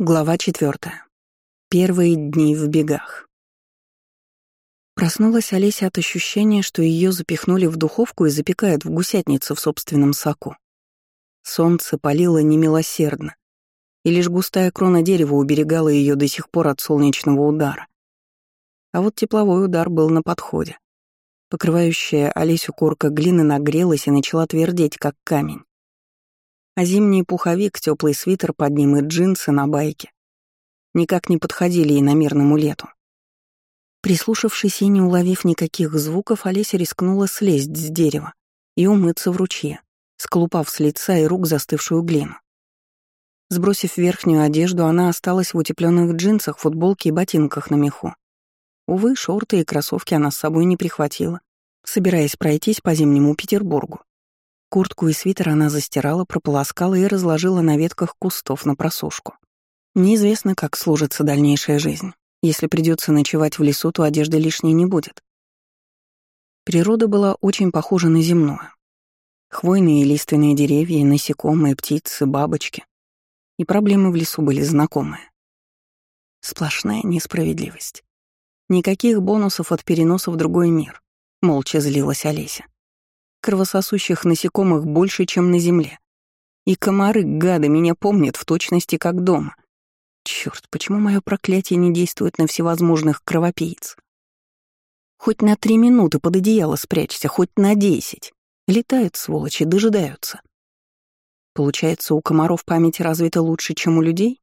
Глава четвертая. Первые дни в бегах. Проснулась Олеся от ощущения, что ее запихнули в духовку и запекают в гусятнице в собственном соку. Солнце палило немилосердно, и лишь густая крона дерева уберегала ее до сих пор от солнечного удара. А вот тепловой удар был на подходе. Покрывающая Олесю корка глины нагрелась и начала твердеть, как камень а зимний пуховик, теплый свитер под ним и джинсы на байке никак не подходили и на мирному лету. Прислушавшись и не уловив никаких звуков, Олеся рискнула слезть с дерева и умыться в ручье, сколупав с лица и рук застывшую глину. Сбросив верхнюю одежду, она осталась в утепленных джинсах, футболке и ботинках на меху. Увы, шорты и кроссовки она с собой не прихватила, собираясь пройтись по зимнему Петербургу. Куртку и свитер она застирала, прополоскала и разложила на ветках кустов на просушку. Неизвестно, как служится дальнейшая жизнь. Если придется ночевать в лесу, то одежды лишней не будет. Природа была очень похожа на земную. Хвойные и лиственные деревья, насекомые, птицы, бабочки. И проблемы в лесу были знакомые. Сплошная несправедливость. Никаких бонусов от переноса в другой мир. Молча злилась Олеся. Кровососущих насекомых больше, чем на земле. И комары, гады, меня помнят в точности как дома. Черт, почему мое проклятие не действует на всевозможных кровопийц? Хоть на три минуты под одеяло спрячься, хоть на десять. Летают, сволочи, дожидаются. Получается, у комаров память развита лучше, чем у людей?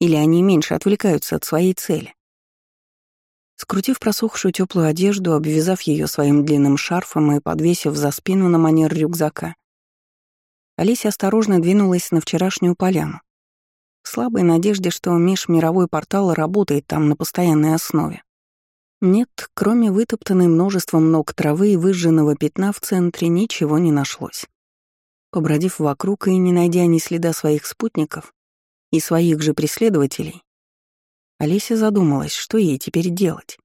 Или они меньше отвлекаются от своей цели? Скрутив просохшую теплую одежду, обвязав ее своим длинным шарфом и подвесив за спину на манер рюкзака, Олеся осторожно двинулась на вчерашнюю поляну, в слабой надежде, что межмировой портал работает там на постоянной основе. Нет, кроме вытоптанной множеством ног травы и выжженного пятна в центре, ничего не нашлось. Побродив вокруг и не найдя ни следа своих спутников и своих же преследователей, Олеся задумалась, что ей теперь делать.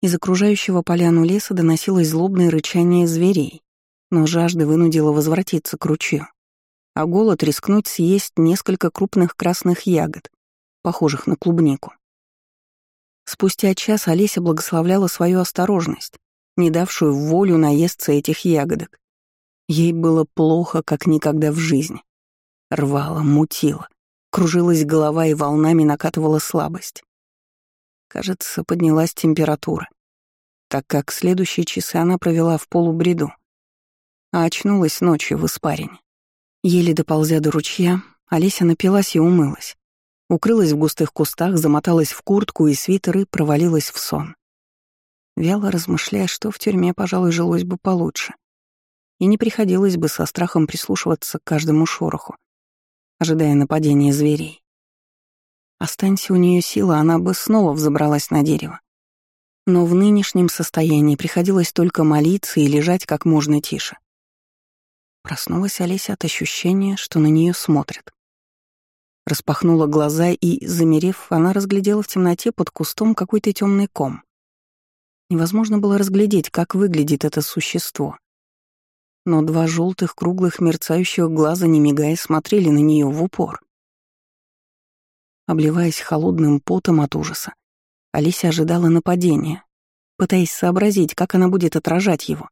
Из окружающего поляну леса доносилось злобное рычание зверей, но жажда вынудила возвратиться к ручью, а голод рискнуть съесть несколько крупных красных ягод, похожих на клубнику. Спустя час Олеся благословляла свою осторожность, не давшую волю наесться этих ягодок. Ей было плохо, как никогда в жизни. Рвала, мутила. Кружилась голова и волнами накатывала слабость. Кажется, поднялась температура, так как следующие часы она провела в полубреду, а очнулась ночью в испарине. Еле доползя до ручья, Олеся напилась и умылась. Укрылась в густых кустах, замоталась в куртку и свитер и провалилась в сон. Вяло размышляя, что в тюрьме, пожалуй, жилось бы получше. И не приходилось бы со страхом прислушиваться к каждому шороху, ожидая нападения зверей. Останься у нее сила, она бы снова взобралась на дерево. Но в нынешнем состоянии приходилось только молиться и лежать как можно тише. Проснулась Олеся от ощущения, что на нее смотрят. Распахнула глаза и, замерев, она разглядела в темноте под кустом какой-то темный ком. Невозможно было разглядеть, как выглядит это существо но два желтых круглых мерцающих глаза, не мигая, смотрели на нее в упор. Обливаясь холодным потом от ужаса, Алися ожидала нападения, пытаясь сообразить, как она будет отражать его,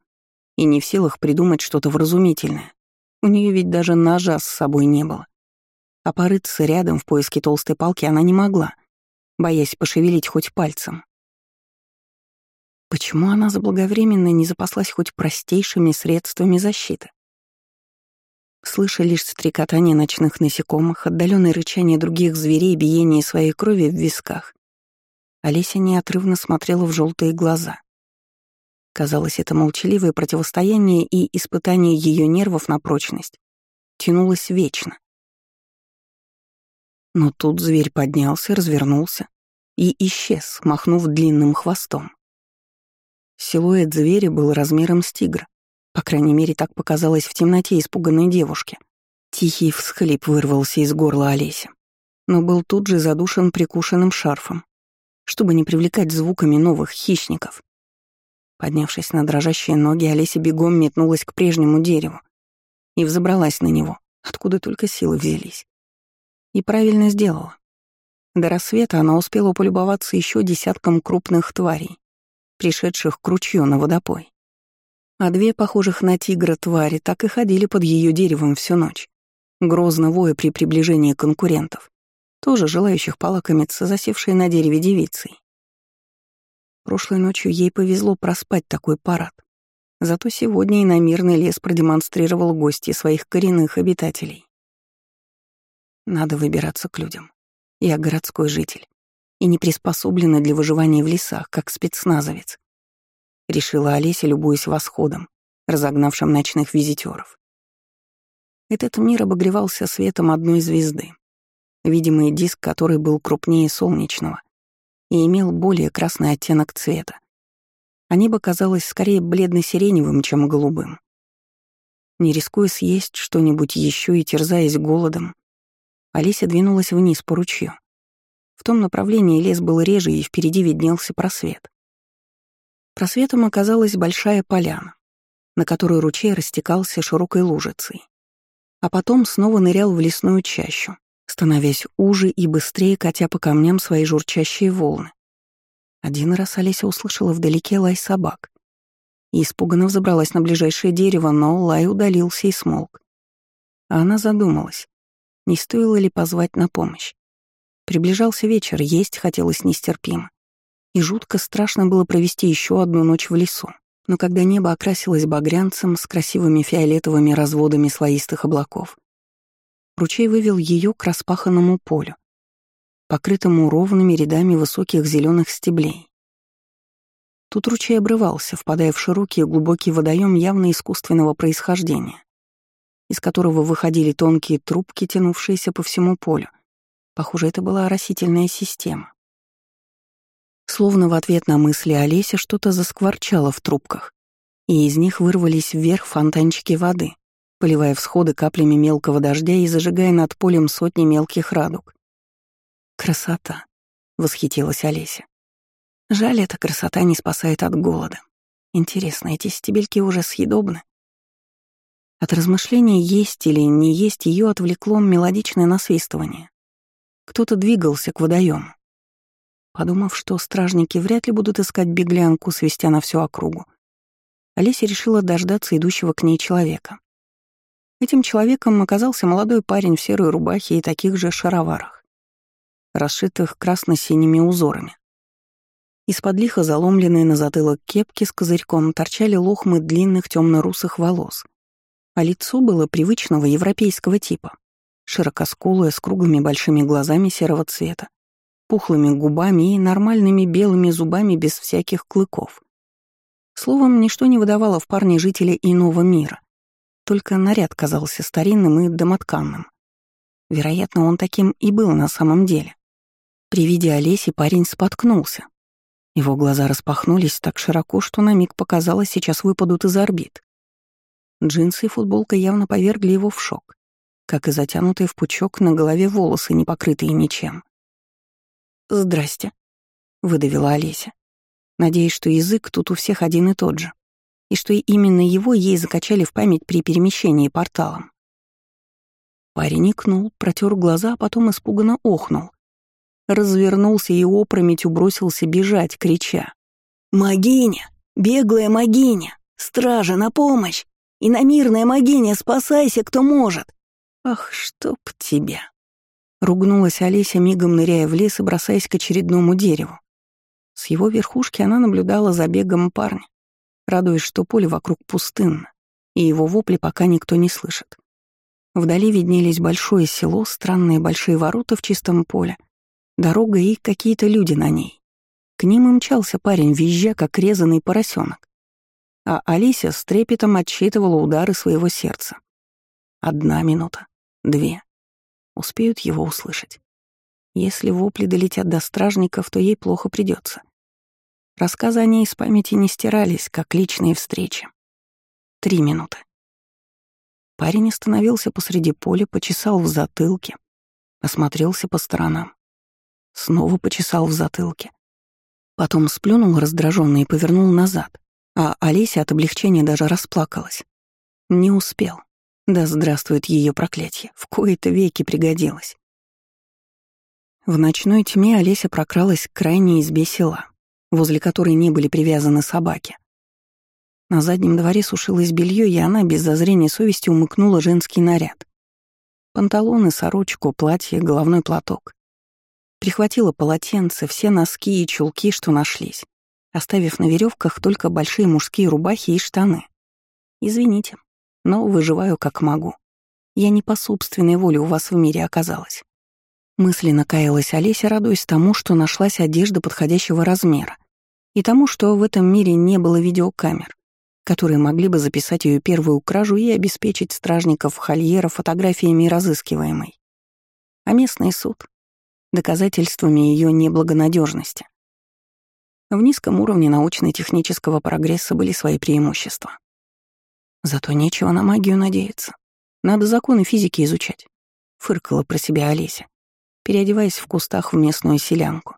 и не в силах придумать что-то вразумительное. У нее ведь даже ножа с собой не было. А порыться рядом в поиске толстой палки она не могла, боясь пошевелить хоть пальцем. Почему она заблаговременно не запаслась хоть простейшими средствами защиты? Слыша лишь стрекотание ночных насекомых, отдаленное рычание других зверей, биение своей крови в висках, Олеся неотрывно смотрела в желтые глаза. Казалось, это молчаливое противостояние и испытание ее нервов на прочность тянулось вечно. Но тут зверь поднялся, развернулся и исчез, махнув длинным хвостом. Силуэт зверя был размером с тигра. По крайней мере, так показалось в темноте испуганной девушке. Тихий всхлип вырвался из горла Олеся, но был тут же задушен прикушенным шарфом, чтобы не привлекать звуками новых хищников. Поднявшись на дрожащие ноги, Олеся бегом метнулась к прежнему дереву и взобралась на него, откуда только силы взялись. И правильно сделала. До рассвета она успела полюбоваться еще десятком крупных тварей, пришедших к ручью на водопой. А две, похожих на тигра твари, так и ходили под ее деревом всю ночь, грозно воя при приближении конкурентов, тоже желающих полакомиться засевшей на дереве девицей. Прошлой ночью ей повезло проспать такой парад. Зато сегодня и на мирный лес продемонстрировал гости своих коренных обитателей. Надо выбираться к людям. Я городской житель и не приспособлена для выживания в лесах, как спецназовец. Решила Олеся, любуясь восходом, разогнавшим ночных визитеров. Этот мир обогревался светом одной звезды, видимый диск который был крупнее солнечного и имел более красный оттенок цвета. А небо казалось скорее бледно-сиреневым, чем голубым. Не рискуя съесть что-нибудь еще и терзаясь голодом, Олеся двинулась вниз по ручью. В том направлении лес был реже, и впереди виднелся просвет. Просветом оказалась большая поляна, на которой ручей растекался широкой лужицей. А потом снова нырял в лесную чащу, становясь уже и быстрее катя по камням свои журчащие волны. Один раз Олеся услышала вдалеке лай собак и испуганно взобралась на ближайшее дерево, но лай удалился и смолк. А она задумалась, не стоило ли позвать на помощь. Приближался вечер, есть хотелось нестерпимо и жутко страшно было провести еще одну ночь в лесу. Но когда небо окрасилось багрянцем с красивыми фиолетовыми разводами слоистых облаков, ручей вывел ее к распаханному полю, покрытому ровными рядами высоких зеленых стеблей. Тут ручей обрывался, впадая в широкий и глубокий водоем явно искусственного происхождения, из которого выходили тонкие трубки, тянувшиеся по всему полю. Похоже, это была оросительная система. Словно в ответ на мысли Олеся что-то заскворчало в трубках, и из них вырвались вверх фонтанчики воды, поливая всходы каплями мелкого дождя и зажигая над полем сотни мелких радуг. «Красота!» — восхитилась Олеся. «Жаль, эта красота не спасает от голода. Интересно, эти стебельки уже съедобны?» От размышления, есть или не есть, ее отвлекло мелодичное насвистывание. Кто-то двигался к водоему. Подумав, что стражники вряд ли будут искать беглянку, свистя на всю округу, Олеся решила дождаться идущего к ней человека. Этим человеком оказался молодой парень в серой рубахе и таких же шароварах, расшитых красно-синими узорами. Из-под лихо заломленные на затылок кепки с козырьком торчали лохмы длинных темно-русых волос, а лицо было привычного европейского типа, широкоскулое, с круглыми большими глазами серого цвета, пухлыми губами и нормальными белыми зубами без всяких клыков. Словом, ничто не выдавало в парне жителя иного мира. Только наряд казался старинным и домотканным. Вероятно, он таким и был на самом деле. При виде Олеси парень споткнулся. Его глаза распахнулись так широко, что на миг показалось, сейчас выпадут из орбит. Джинсы и футболка явно повергли его в шок, как и затянутые в пучок на голове волосы, не покрытые ничем. «Здрасте», — выдавила Олеся, надеясь, что язык тут у всех один и тот же, и что именно его ей закачали в память при перемещении порталом. Парень икнул, протер глаза, а потом испуганно охнул. Развернулся и опрометью бросился бежать, крича. «Могиня! Беглая могиня! Стража, на помощь! Иномирная могиня, спасайся, кто может!» «Ах, чтоб тебя!» Ругнулась Олеся, мигом ныряя в лес и бросаясь к очередному дереву. С его верхушки она наблюдала за бегом парня, радуясь, что поле вокруг пустынно, и его вопли пока никто не слышит. Вдали виднелись большое село, странные большие ворота в чистом поле, дорога и какие-то люди на ней. К ним и мчался парень, визжа, как резанный поросенок. А Алися с трепетом отсчитывала удары своего сердца. Одна минута, две, успеют его услышать. Если вопли долетят до стражников, то ей плохо придется. Рассказы о ней из памяти не стирались, как личные встречи. Три минуты. Парень остановился посреди поля, почесал в затылке, осмотрелся по сторонам. Снова почесал в затылке. Потом сплюнул раздраженно и повернул назад, а Олеся от облегчения даже расплакалась. Не успел. Да здравствует ее проклятие, в кои-то веки пригодилось. В ночной тьме Олеся прокралась к крайней избе села, возле которой не были привязаны собаки. На заднем дворе сушилось белье, и она без зазрения совести умыкнула женский наряд. Панталоны, сорочку, платье, головной платок. Прихватила полотенце, все носки и чулки, что нашлись, оставив на веревках только большие мужские рубахи и штаны. Извините, но выживаю как могу. Я не по собственной воле у вас в мире оказалась. Мысленно каялась Олеся, радуясь тому, что нашлась одежда подходящего размера, и тому, что в этом мире не было видеокамер, которые могли бы записать ее первую кражу и обеспечить стражников Хольера фотографиями разыскиваемой. А местный суд — доказательствами ее неблагонадежности. В низком уровне научно-технического прогресса были свои преимущества. Зато нечего на магию надеяться. Надо законы физики изучать. Фыркала про себя Олеся, переодеваясь в кустах в местную селянку,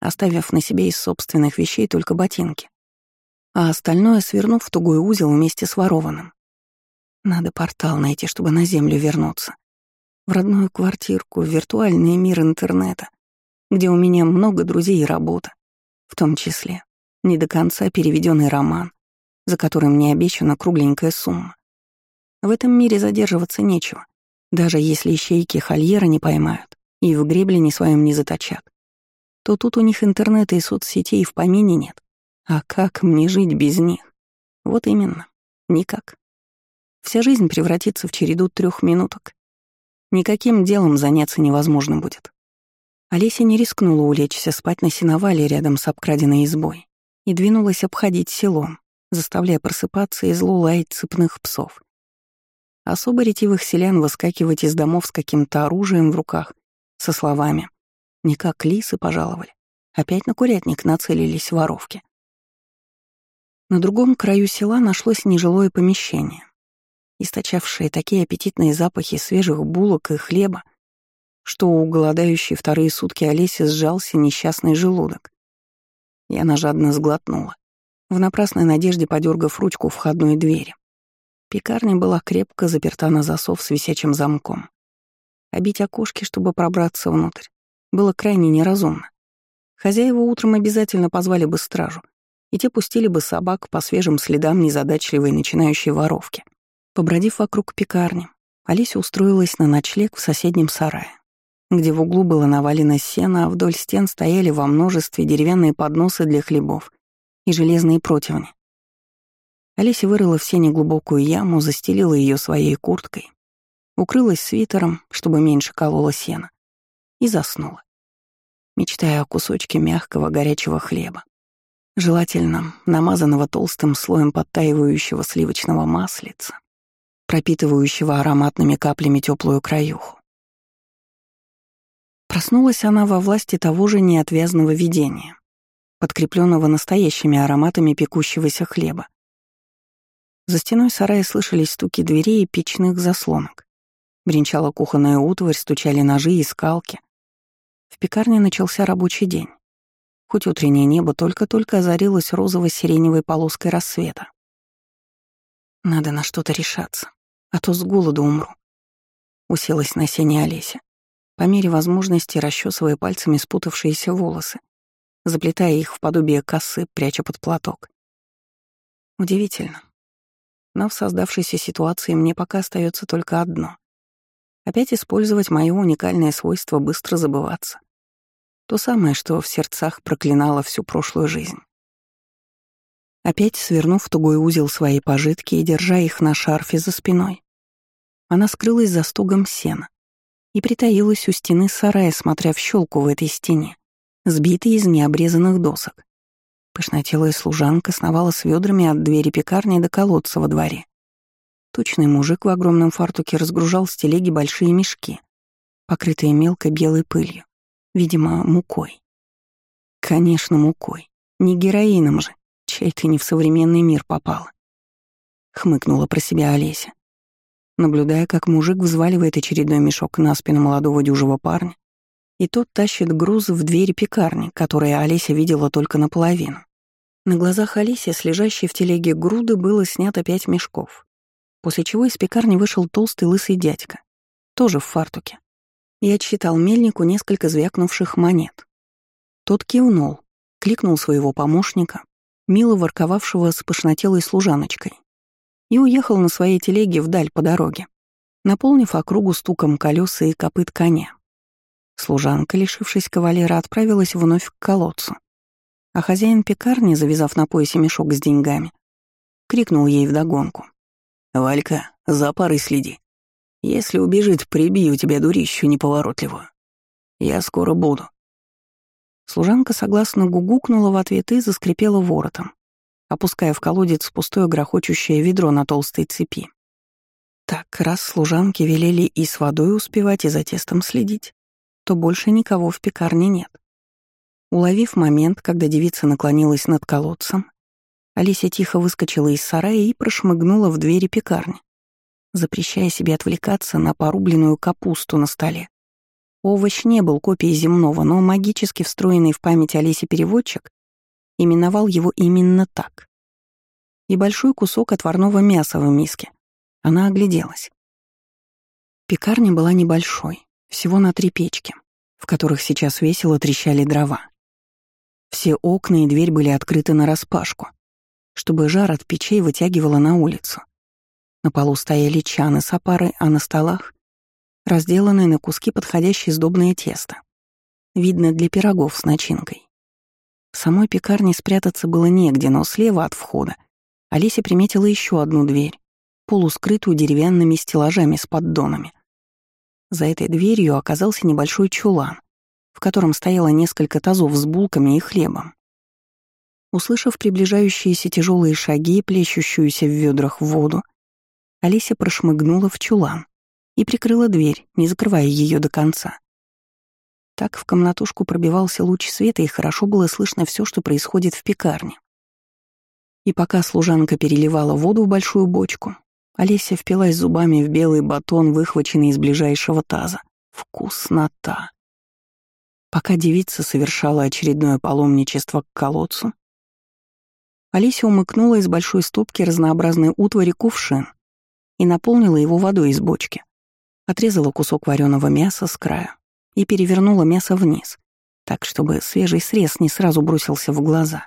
оставив на себе из собственных вещей только ботинки, а остальное свернув в тугой узел вместе с ворованным. Надо портал найти, чтобы на Землю вернуться. В родную квартирку, в виртуальный мир интернета, где у меня много друзей и работа, в том числе не до конца переведенный роман, за которым мне обещана кругленькая сумма. В этом мире задерживаться нечего, даже если ищейки Хольера не поймают и в гребле своем не заточат. То тут у них интернета и соцсетей в помине нет. А как мне жить без них? Вот именно, никак. Вся жизнь превратится в череду трех минуток. Никаким делом заняться невозможно будет. Олеся не рискнула улечься спать на сеновале рядом с обкраденной избой и двинулась обходить селом, заставляя просыпаться и зло лаять цепных псов. Особо ретивых селян выскакивать из домов с каким-то оружием в руках, со словами «Не как лисы пожаловали». Опять на курятник нацелились воровки. На другом краю села нашлось нежилое помещение, источавшее такие аппетитные запахи свежих булок и хлеба, что у голодающей вторые сутки Олеси сжался несчастный желудок. И она жадно сглотнула, в напрасной надежде подергав ручку входной двери. Пекарня была крепко заперта на засов с висячим замком. Обить окошки, чтобы пробраться внутрь, было крайне неразумно. Хозяева утром обязательно позвали бы стражу, и те пустили бы собак по свежим следам незадачливой начинающей воровки. Побродив вокруг пекарни, Алися устроилась на ночлег в соседнем сарае, где в углу было навалено сено, а вдоль стен стояли во множестве деревянные подносы для хлебов и железные противни. Олеся вырыла в сене глубокую яму, застелила ее своей курткой, укрылась свитером, чтобы меньше колола сена, и заснула, мечтая о кусочке мягкого горячего хлеба, желательно намазанного толстым слоем подтаивающего сливочного маслица, пропитывающего ароматными каплями теплую краюху. Проснулась она во власти того же неотвязного видения, подкрепленного настоящими ароматами пекущегося хлеба, за стеной сарая слышались стуки дверей и печных заслонок. Бринчала кухонная утварь, стучали ножи и скалки. В пекарне начался рабочий день. Хоть утреннее небо только-только озарилось розово-сиреневой полоской рассвета. Надо на что-то решаться, а то с голоду умру. Уселась на сене Олеся, по мере возможности расчесывая пальцами спутавшиеся волосы, заплетая их в подобие косы, пряча под платок. Удивительно, но в создавшейся ситуации мне пока остается только одно — опять использовать мое уникальное свойство быстро забываться. То самое, что в сердцах проклинало всю прошлую жизнь. Опять свернув в тугой узел свои пожитки и держа их на шарфе за спиной, она скрылась за стогом сена и притаилась у стены сарая, смотря в щелку в этой стене, сбитой из необрезанных досок. Пышнотелая служанка сновала с ведрами от двери пекарни до колодца во дворе. Тучный мужик в огромном фартуке разгружал с телеги большие мешки, покрытые мелкой белой пылью, видимо, мукой. Конечно, мукой. Не героином же, чей ты не в современный мир попала. Хмыкнула про себя Олеся, наблюдая, как мужик взваливает очередной мешок на спину молодого дюжего парня и тот тащит груз в дверь пекарни, которую Олеся видела только наполовину. На глазах Олеси с лежащей в телеге груды было снято пять мешков, после чего из пекарни вышел толстый лысый дядька, тоже в фартуке, и отсчитал мельнику несколько звякнувших монет. Тот кивнул, кликнул своего помощника, мило ворковавшего с пышнотелой служаночкой, и уехал на своей телеге вдаль по дороге, наполнив округу стуком колеса и копыт коня. Служанка, лишившись кавалера, отправилась вновь к колодцу, а хозяин пекарни, завязав на поясе мешок с деньгами, крикнул ей вдогонку. «Валька, за парой следи. Если убежит, прибью тебя, дурищу неповоротливую. Я скоро буду». Служанка согласно гугукнула в ответ и заскрипела воротом, опуская в колодец пустое грохочущее ведро на толстой цепи. Так, раз служанки велели и с водой успевать, и за тестом следить, то больше никого в пекарне нет. Уловив момент, когда девица наклонилась над колодцем, Алисия тихо выскочила из сарая и прошмыгнула в двери пекарни, запрещая себе отвлекаться на порубленную капусту на столе. Овощ не был копией земного, но магически встроенный в память Алисе переводчик именовал его именно так. И большой кусок отварного мяса в миске. Она огляделась. Пекарня была небольшой, всего на три печки, в которых сейчас весело трещали дрова. Все окна и дверь были открыты нараспашку, чтобы жар от печей вытягивало на улицу. На полу стояли чаны с опарой, а на столах — разделанное на куски подходящее сдобное тесто. Видно для пирогов с начинкой. В самой пекарне спрятаться было негде, но слева от входа Олеся приметила еще одну дверь, полускрытую деревянными стеллажами с поддонами. За этой дверью оказался небольшой чулан, в котором стояло несколько тазов с булками и хлебом. Услышав приближающиеся тяжелые шаги, плещущуюся в ведрах воду, Алися прошмыгнула в чулан и прикрыла дверь, не закрывая ее до конца. Так в комнатушку пробивался луч света, и хорошо было слышно все, что происходит в пекарне. И пока служанка переливала воду в большую бочку, Олеся впилась зубами в белый батон, выхваченный из ближайшего таза. Вкуснота! Пока девица совершала очередное паломничество к колодцу, Олеся умыкнула из большой стопки разнообразной утвари кувшин и наполнила его водой из бочки. Отрезала кусок вареного мяса с края и перевернула мясо вниз, так, чтобы свежий срез не сразу бросился в глаза,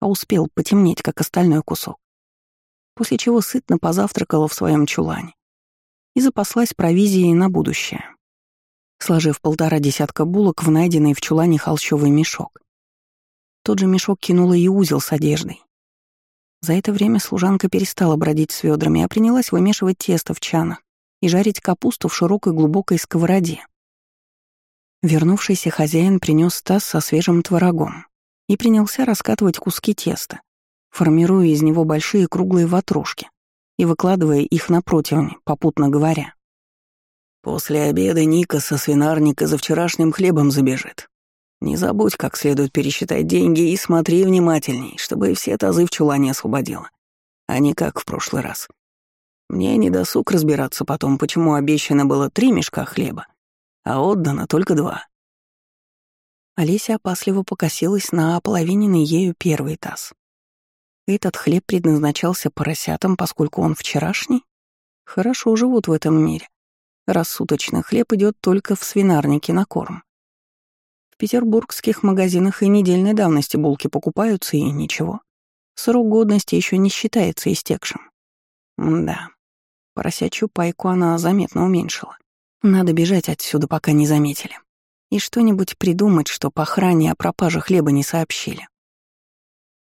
а успел потемнеть, как остальной кусок. После чего сытно позавтракала в своем чулане и запаслась провизией на будущее, сложив полтора десятка булок в найденный в чулане холщовый мешок. Тот же мешок кинула и узел с одеждой, за это время служанка перестала бродить с ведрами, а принялась вымешивать тесто в чанах и жарить капусту в широкой глубокой сковороде. Вернувшийся хозяин принес таз со свежим творогом и принялся раскатывать куски теста, формируя из него большие круглые ватрушки и выкладывая их на противни, попутно говоря. «После обеда Ника со свинарника за вчерашним хлебом забежит. Не забудь, как следует пересчитать деньги и смотри внимательней, чтобы все тазы в чулане освободила, а не как в прошлый раз. Мне не досуг разбираться потом, почему обещано было три мешка хлеба, а отдано только два. Олеся опасливо покосилась на ополовиненный ею первый таз. Этот хлеб предназначался поросятам, поскольку он вчерашний? Хорошо живут в этом мире. Рассуточный хлеб идет только в свинарнике на корм петербургских магазинах и недельной давности булки покупаются, и ничего. Срок годности еще не считается истекшим. да, поросячью пайку она заметно уменьшила. Надо бежать отсюда, пока не заметили. И что-нибудь придумать, что по охране о пропаже хлеба не сообщили.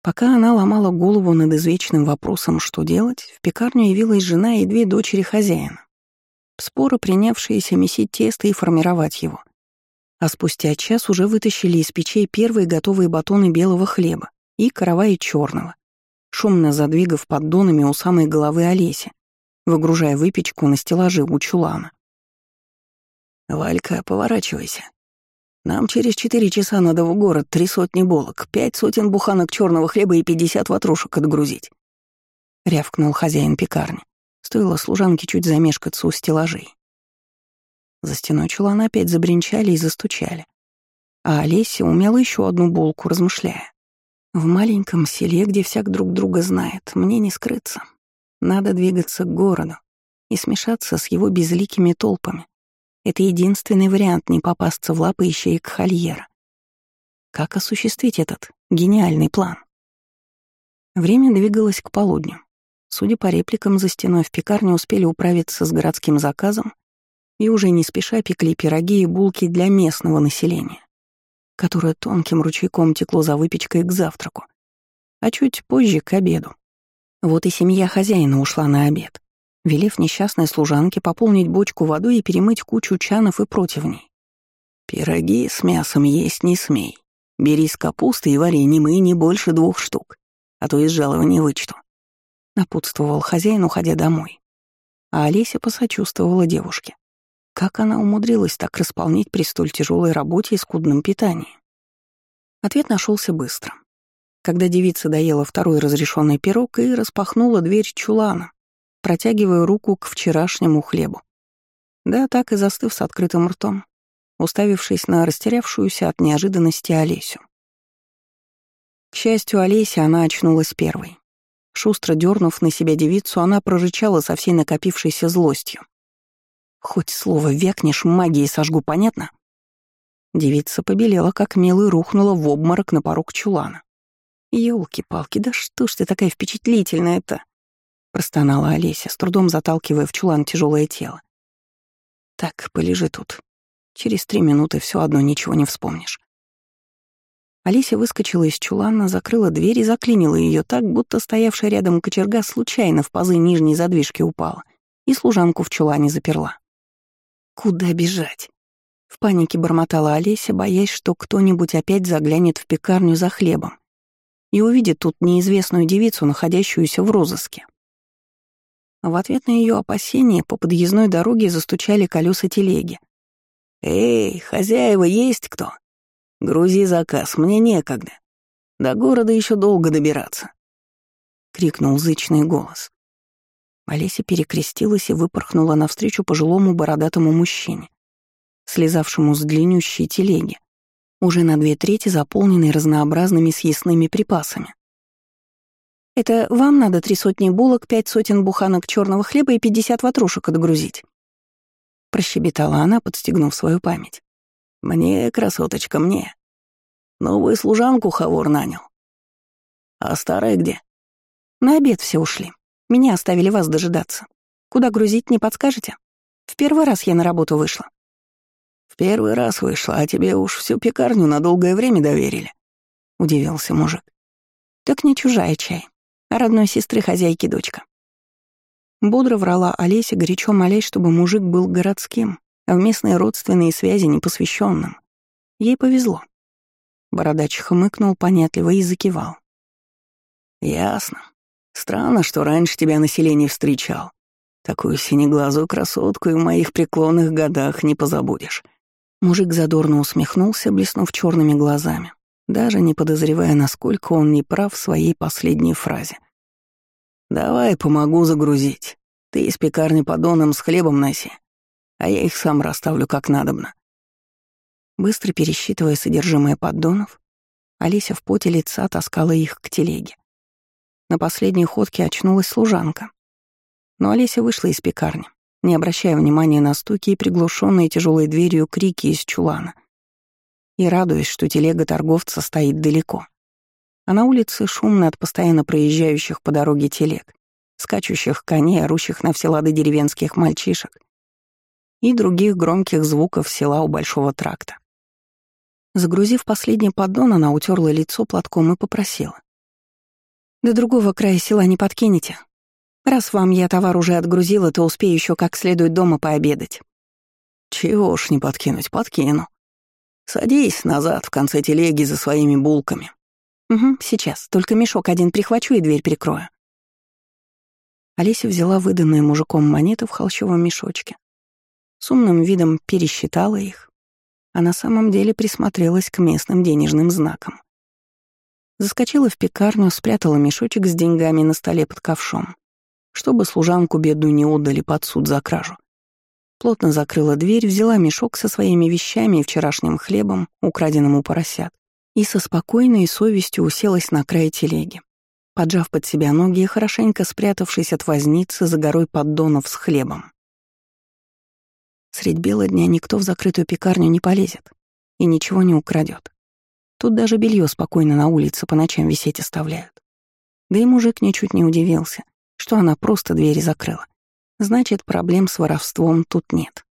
Пока она ломала голову над извечным вопросом, что делать, в пекарню явилась жена и две дочери хозяина. Споро принявшиеся месить тесто и формировать его а спустя час уже вытащили из печей первые готовые батоны белого хлеба и караваи черного, шумно задвигав поддонами у самой головы Олеси, выгружая выпечку на стеллажи у чулана. «Валька, поворачивайся. Нам через четыре часа надо в город три сотни булок, пять сотен буханок черного хлеба и пятьдесят ватрушек отгрузить», — рявкнул хозяин пекарни. Стоило служанке чуть замешкаться у стеллажей. За стеной чулана опять забринчали и застучали. А Олеся умела еще одну булку, размышляя. В маленьком селе, где всяк друг друга знает, мне не скрыться. Надо двигаться к городу и смешаться с его безликими толпами, Это единственный вариант не попасться в лапы ищеек Хольера. Как осуществить этот гениальный план? Время двигалось к полудню. Судя по репликам за стеной, в пекарне успели управиться с городским заказом и уже не спеша пекли пироги и булки для местного населения, которое тонким ручейком текло за выпечкой к завтраку, а чуть позже — к обеду. Вот и семья хозяина ушла на обед, велев несчастной служанке пополнить бочку водой и перемыть кучу чанов и противней. «Пироги с мясом есть не смей. Бери с капусты и вари не мы, не больше двух штук, а то из жалования вычту», — напутствовал хозяин, уходя домой. А Олеся посочувствовала девушке. Как она умудрилась так располнить при столь тяжелой работе и скудном питании? Ответ нашелся быстро когда девица доела второй разрешенный пирог и распахнула дверь чулана, протягивая руку к вчерашнему хлебу. Да, так и застыв с открытым ртом, уставившись на растерявшуюся от неожиданности Олесю. К счастью, Олеся она очнулась первой. Шустро дернув на себя девицу, она прорычала со всей накопившейся злостью. «Хоть слово векнешь, магией сожгу, понятно?» Девица побелела, как мел, и рухнула в обморок на порог чулана. «Елки-палки, да что ж ты такая впечатлительная-то?» — простонала Олеся, с трудом заталкивая в чулан тяжелое тело. «Так, полежи тут. Через три минуты все одно ничего не вспомнишь». Олеся выскочила из чулана, закрыла дверь и заклинила ее так, будто стоявшая рядом кочерга случайно в пазы нижней задвижки упала и служанку в чулане заперла. «Куда бежать?» В панике бормотала Олеся, боясь, что кто-нибудь опять заглянет в пекарню за хлебом и увидит тут неизвестную девицу, находящуюся в розыске. В ответ на ее опасения по подъездной дороге застучали колеса телеги. «Эй, хозяева, есть кто? Грузи заказ, мне некогда. До города еще долго добираться», — крикнул зычный голос. Олеся перекрестилась и выпорхнула навстречу пожилому бородатому мужчине, слезавшему с длиннющей телеги уже на две трети заполненный разнообразными съестными припасами. «Это вам надо три сотни булок, пять сотен буханок черного хлеба и пятьдесят ватрушек отгрузить?» Прощебетала она, подстегнув свою память. «Мне, красоточка, мне. Новую служанку Хавор нанял. А старая где?» «На обед все ушли. Меня оставили вас дожидаться. Куда грузить, не подскажете? В первый раз я на работу вышла. В первый раз вышла, а тебе уж всю пекарню на долгое время доверили», — удивился мужик. «Так не чужая чай, родной сестры хозяйки дочка». Бодро врала Олеся, горячо молясь, чтобы мужик был городским, а в местные родственные связи непосвященным. Ей повезло. Бородач хмыкнул понятливо и закивал. «Ясно. Странно, что раньше тебя население встречал. Такую синеглазую красотку и в моих преклонных годах не позабудешь. Мужик задорно усмехнулся, блеснув черными глазами, даже не подозревая, насколько он не прав в своей последней фразе. «Давай помогу загрузить. Ты из пекарни подоном с хлебом носи, а я их сам расставлю как надобно». Быстро пересчитывая содержимое поддонов, Олеся в поте лица таскала их к телеге. На последней ходке очнулась служанка. Но Олеся вышла из пекарни не обращая внимания на стуки и приглушенные тяжелой дверью крики из чулана. И радуясь, что телега торговца стоит далеко. А на улице шумно от постоянно проезжающих по дороге телег, скачущих коней, орущих на все лады деревенских мальчишек и других громких звуков села у Большого тракта. Загрузив последний поддон, она утерла лицо платком и попросила. «До другого края села не подкинете? Раз вам я товар уже отгрузила, то успею еще как следует дома пообедать. Чего ж не подкинуть, подкину. Садись назад в конце телеги за своими булками. Угу, сейчас. Только мешок один прихвачу и дверь прикрою. Олеся взяла выданные мужиком монеты в холщовом мешочке. С умным видом пересчитала их, а на самом деле присмотрелась к местным денежным знакам. Заскочила в пекарню, спрятала мешочек с деньгами на столе под ковшом чтобы служанку бедную не отдали под суд за кражу. Плотно закрыла дверь, взяла мешок со своими вещами и вчерашним хлебом, украденным у поросят, и со спокойной совестью уселась на край телеги, поджав под себя ноги и хорошенько спрятавшись от возницы за горой поддонов с хлебом. Средь бела дня никто в закрытую пекарню не полезет и ничего не украдет. Тут даже белье спокойно на улице по ночам висеть оставляют. Да и мужик ничуть не удивился, что она просто двери закрыла. Значит, проблем с воровством тут нет.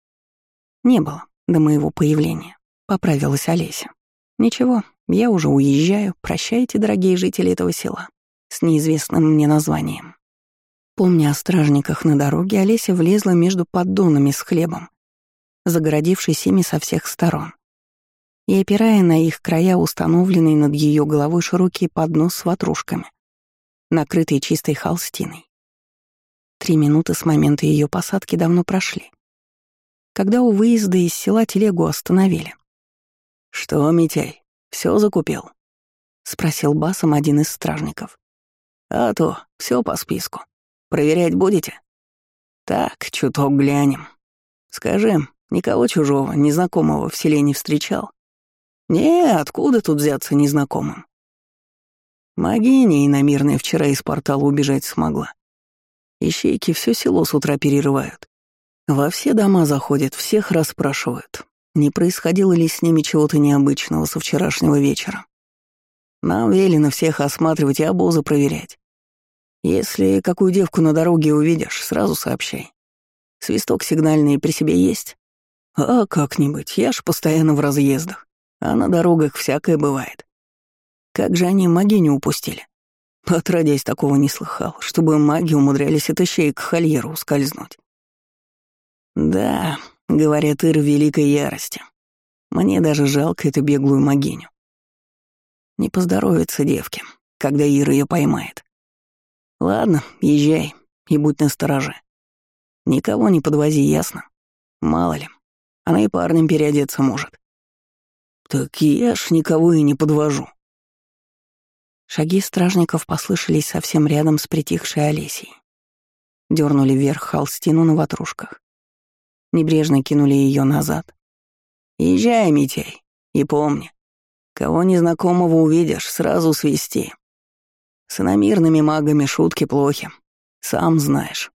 Не было до моего появления. Поправилась Олеся. Ничего, я уже уезжаю. Прощайте, дорогие жители этого села. С неизвестным мне названием. Помня о стражниках на дороге, Олеся влезла между поддонами с хлебом, загородившись ими со всех сторон. И опирая на их края установленный над ее головой широкий поднос с ватрушками, накрытый чистой холстиной. Три минуты с момента ее посадки давно прошли. Когда у выезда из села телегу остановили. «Что, Митяй, все закупил?» — спросил басом один из стражников. «А то, все по списку. Проверять будете?» «Так, чуток глянем. Скажи, никого чужого, незнакомого в селе не встречал?» «Не, откуда тут взяться незнакомым?» Магиня иномирная вчера из портала убежать смогла. Ищейки все село с утра перерывают. Во все дома заходят, всех расспрашивают, не происходило ли с ними чего-то необычного со вчерашнего вечера. Нам велено всех осматривать и обозы проверять. Если какую девку на дороге увидишь, сразу сообщай. Свисток сигнальный при себе есть? А как-нибудь, я ж постоянно в разъездах, а на дорогах всякое бывает. Как же они маги не упустили? Отродясь, такого не слыхал, чтобы маги умудрялись от ищей к хольеру скользнуть. Да, говорят, Ир в великой ярости. Мне даже жалко эту беглую могиню. Не поздоровится девке, когда Ира ее поймает. Ладно, езжай и будь настороже. Никого не подвози, ясно? Мало ли, она и парнем переодеться может. Так я ж никого и не подвожу. Шаги стражников послышались совсем рядом с притихшей Олесей. Дернули вверх холстину на ватрушках небрежно кинули ее назад. «Езжай, Митяй, и помни, кого незнакомого увидишь, сразу свисти. С иномирными магами шутки плохи, сам знаешь».